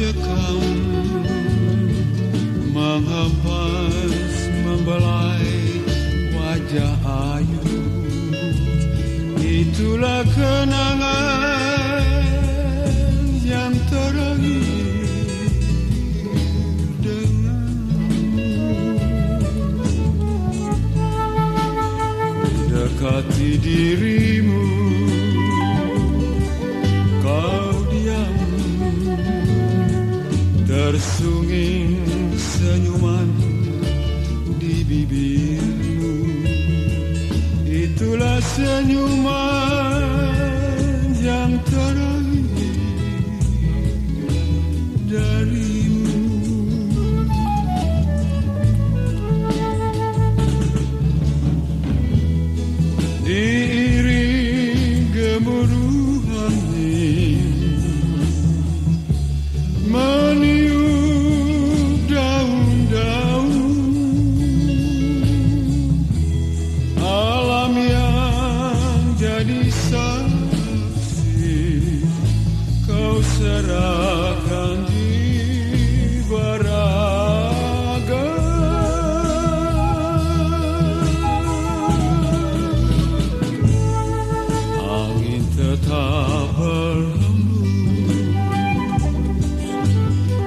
Mencekam Menghempas Membelai Wajah ayu. Itulah kenangan Yang terakhir Dekati dirimu senyuman di bibirmu. Itulah senyuman Kau serahkan baraga. Angin tetap berhembus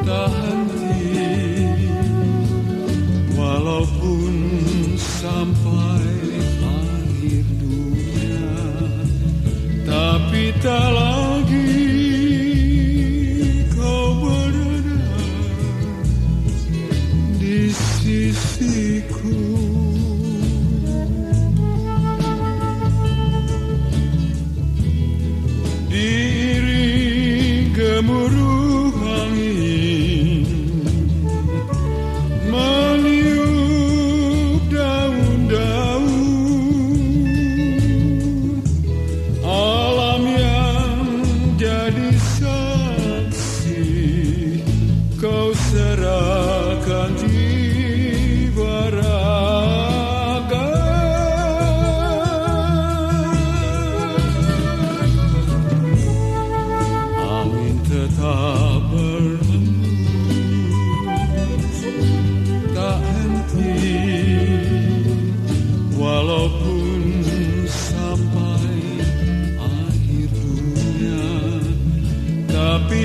Tak henti Walaupun sampai akhir dunia Tapi tak Diri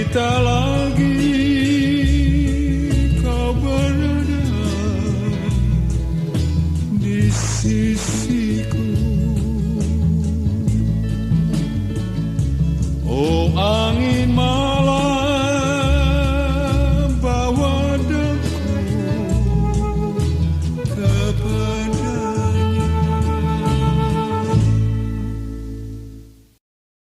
kita lagi kau berada di sisiku.